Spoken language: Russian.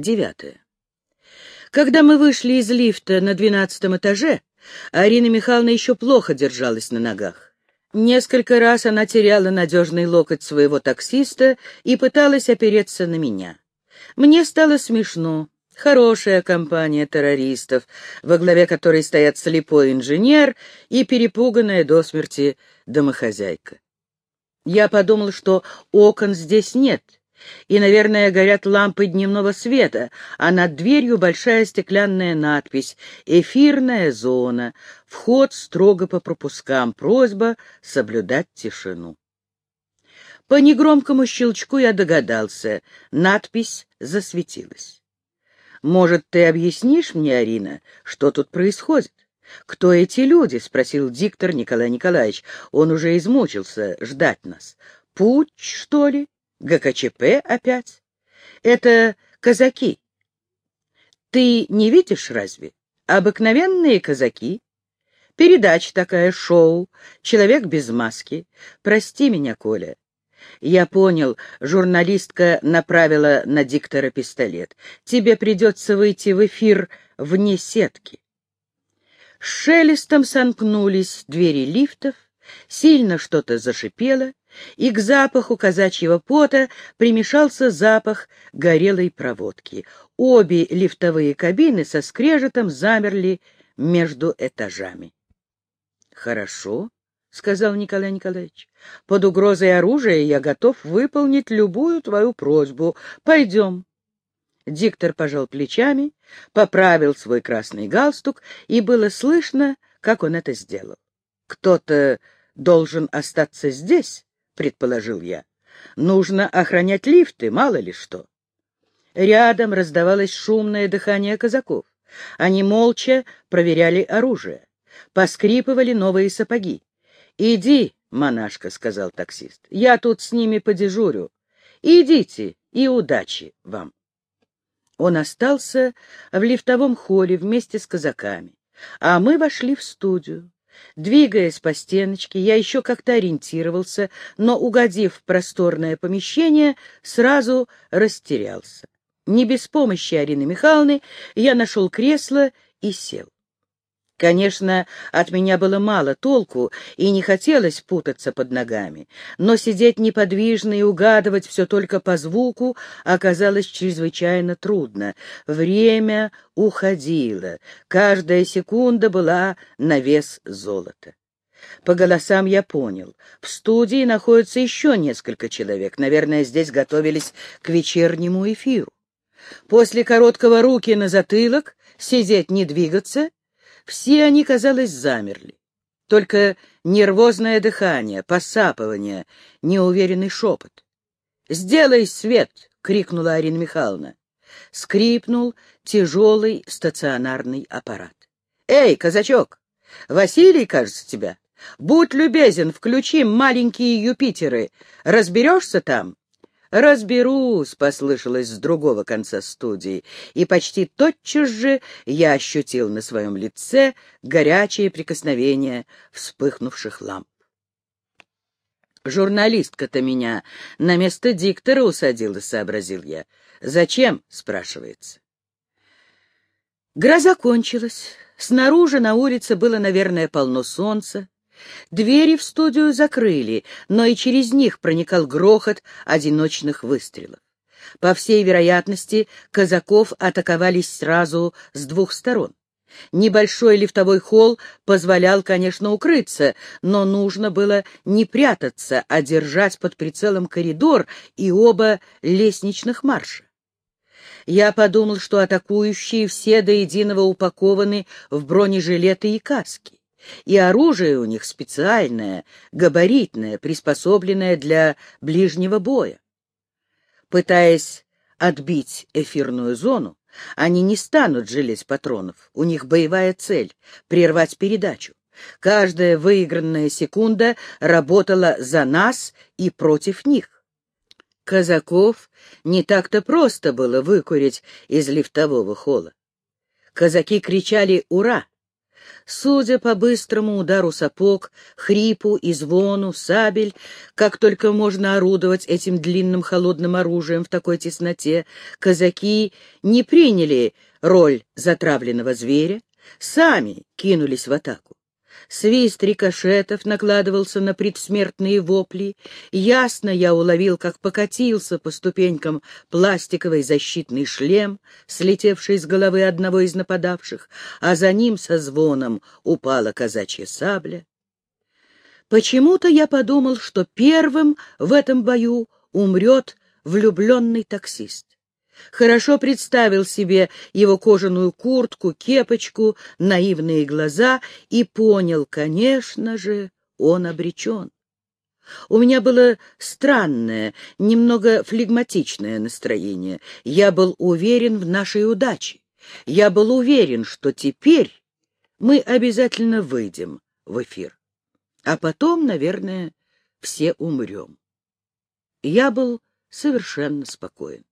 Девятое. Когда мы вышли из лифта на двенадцатом этаже, Арина Михайловна еще плохо держалась на ногах. Несколько раз она теряла надежный локоть своего таксиста и пыталась опереться на меня. Мне стало смешно. Хорошая компания террористов, во главе которой стоят слепой инженер и перепуганная до смерти домохозяйка. Я подумал, что окон здесь нет — и, наверное, горят лампы дневного света, а над дверью большая стеклянная надпись «Эфирная зона. Вход строго по пропускам. Просьба соблюдать тишину». По негромкому щелчку я догадался, надпись засветилась. «Может, ты объяснишь мне, Арина, что тут происходит?» «Кто эти люди?» — спросил диктор Николай Николаевич. Он уже измучился ждать нас. «Путь, что ли?» ГКЧП опять? Это казаки. Ты не видишь разве? Обыкновенные казаки. Передача такая, шоу, человек без маски. Прости меня, Коля. Я понял, журналистка направила на диктора пистолет. Тебе придется выйти в эфир вне сетки. С шелестом сомкнулись двери лифтов, сильно что-то зашипело, и к запаху казачьего пота примешался запах горелой проводки. Обе лифтовые кабины со скрежетом замерли между этажами. — Хорошо, — сказал Николай Николаевич. — Под угрозой оружия я готов выполнить любую твою просьбу. Пойдем. Диктор пожал плечами, поправил свой красный галстук, и было слышно, как он это сделал. Кто-то должен остаться здесь, предположил я. Нужно охранять лифты, мало ли что. Рядом раздавалось шумное дыхание казаков. Они молча проверяли оружие. Поскрипывали новые сапоги. «Иди, монашка», — сказал таксист, — «я тут с ними подежурю. Идите, и удачи вам». Он остался в лифтовом холле вместе с казаками, а мы вошли в студию. Двигаясь по стеночке, я еще как-то ориентировался, но, угодив в просторное помещение, сразу растерялся. Не без помощи Арины Михайловны я нашел кресло и сел. Конечно, от меня было мало толку, и не хотелось путаться под ногами, но сидеть неподвижно и угадывать все только по звуку оказалось чрезвычайно трудно. Время уходило, каждая секунда была на вес золота. По голосам я понял. В студии находится еще несколько человек. Наверное, здесь готовились к вечернему эфиру. После короткого руки на затылок, сидеть не двигаться — все они, казалось, замерли. Только нервозное дыхание, посапывание, неуверенный шепот. «Сделай свет!» — крикнула Арина Михайловна. Скрипнул тяжелый стационарный аппарат. «Эй, казачок! Василий, кажется, тебя? Будь любезен, включи маленькие Юпитеры. Разберешься там?» «Разберусь», — послышалось с другого конца студии, и почти тотчас же я ощутил на своем лице горячее прикосновение вспыхнувших ламп. «Журналистка-то меня на место диктора усадила», — сообразил я. «Зачем?» — спрашивается. Гроза кончилась. Снаружи на улице было, наверное, полно солнца. Двери в студию закрыли, но и через них проникал грохот одиночных выстрелов. По всей вероятности, казаков атаковались сразу с двух сторон. Небольшой лифтовой холл позволял, конечно, укрыться, но нужно было не прятаться, а держать под прицелом коридор и оба лестничных марша. Я подумал, что атакующие все до единого упакованы в бронежилеты и каски и оружие у них специальное, габаритное, приспособленное для ближнего боя. Пытаясь отбить эфирную зону, они не станут жалеть патронов, у них боевая цель — прервать передачу. Каждая выигранная секунда работала за нас и против них. Казаков не так-то просто было выкурить из лифтового холла. Казаки кричали «Ура!», Судя по быстрому удару сапог, хрипу и звону, сабель, как только можно орудовать этим длинным холодным оружием в такой тесноте, казаки не приняли роль затравленного зверя, сами кинулись в атаку. Свист рикошетов накладывался на предсмертные вопли. Ясно я уловил, как покатился по ступенькам пластиковый защитный шлем, слетевший с головы одного из нападавших, а за ним со звоном упала казачья сабля. Почему-то я подумал, что первым в этом бою умрет влюбленный таксист хорошо представил себе его кожаную куртку, кепочку, наивные глаза и понял, конечно же, он обречен. У меня было странное, немного флегматичное настроение. Я был уверен в нашей удаче. Я был уверен, что теперь мы обязательно выйдем в эфир. А потом, наверное, все умрем. Я был совершенно спокоен.